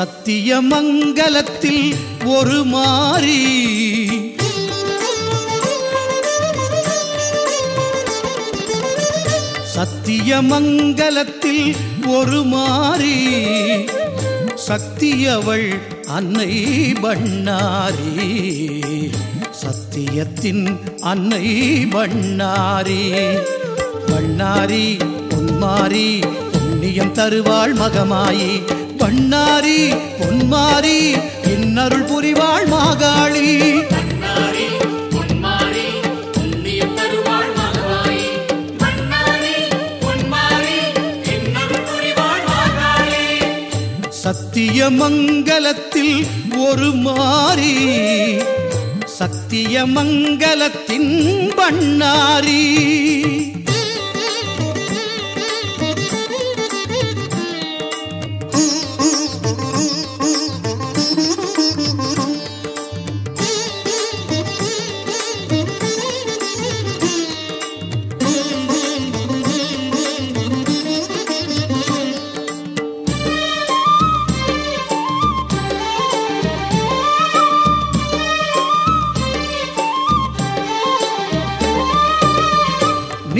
சத்தியமங்கலத்தில் ஒரு மாறி. சத்தியமங்கலத்தில் ஒரு மாறி. சக்தியவள் அன்னை பண்ணாரி சத்தியத்தின் அன்னை பண்ணாரி பண்ணாரி பொன்மாரி புண்ணியம் தருவாள் மகமாயி. பண்ணாரி பொன்மாரி இன்னருள் புரிவாள் மாகாளி. சத்தியமங்கலத்தில் ஒரு மாறி சத்தியமங்கலத்தின் பண்ணாரி.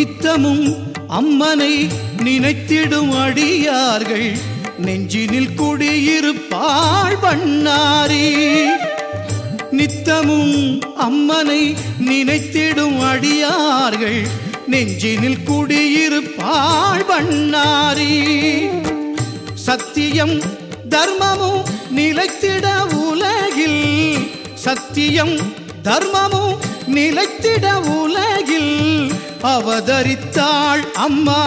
நித்தமும் அம்மனை நினைத்திடும் அடியார்கள். நெஞ்சினில் குடியிருப்பாள் பண்ணாரி நித்தமும் அம்மனை நினைத்திடும் அடியார்கள். நெஞ்சினில் குடியிருப்பாள் பண்ணாரி சத்தியம் தர்மமும் நிலைத்திட உலகில். சத்தியம் தர்மமும் நிலைத்திட உலகில். அவதரித்தாள் அம்மா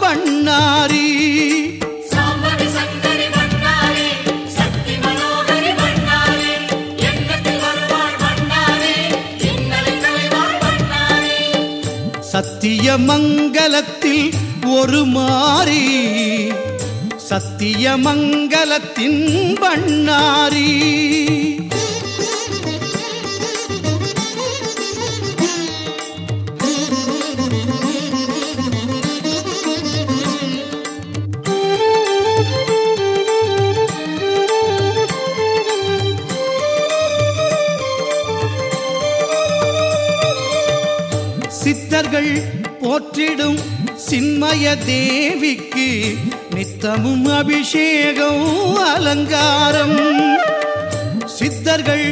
பண்ணாரி. சாம்பவி சங்கரி பண்ணாரி சக்தி மனோகரி பண்ணாரி. சித்தர்கள் போற்றிடும் சின்மய தேவிக்கு நித்தமும் அபிஷேகம் அலங்காரம். சித்தர்கள்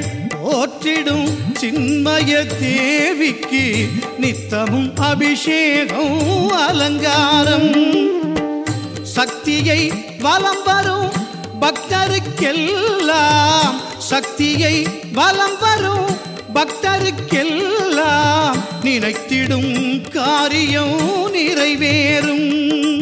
போற்றிடும் சின்மய தேவிக்கு நித்தமும் அபிஷேகம் அலங்காரம். சக்தியை வலம் வரும் பக்தருக்கெல்லாம் சக்தியை வலம் வரும் பக்தருக்கெல்லாம் நினைத்திடும் காரியம் நிறைவேறும்.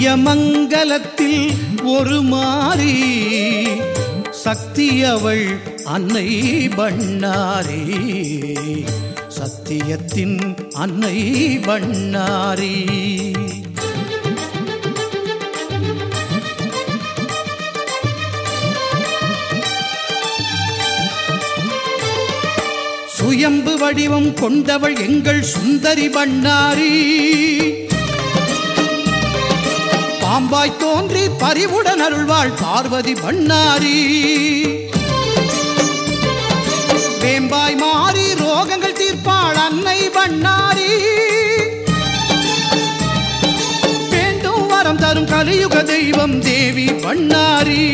சத்தியமங்கலத்தில் ஒரு மாறி சக்தி அவள் அன்னை பண்ணாரி. சத்தியத்தின் அன்னை பண்ணாரி. சுயம்பு வடிவம் கொண்டவள் எங்கள் சுந்தரி பண்ணாரி. பாம்பாய் தோன்றி பறிவுடன் அருள்வாள் பார்வதி பண்ணாரி வேம்பாய் மாறி ரோகங்கள் தீர்ப்பாள் அன்னை பண்ணாரி வேண்டும் வரம் தரும் கலியுக தெய்வம் தேவி பண்ணாரி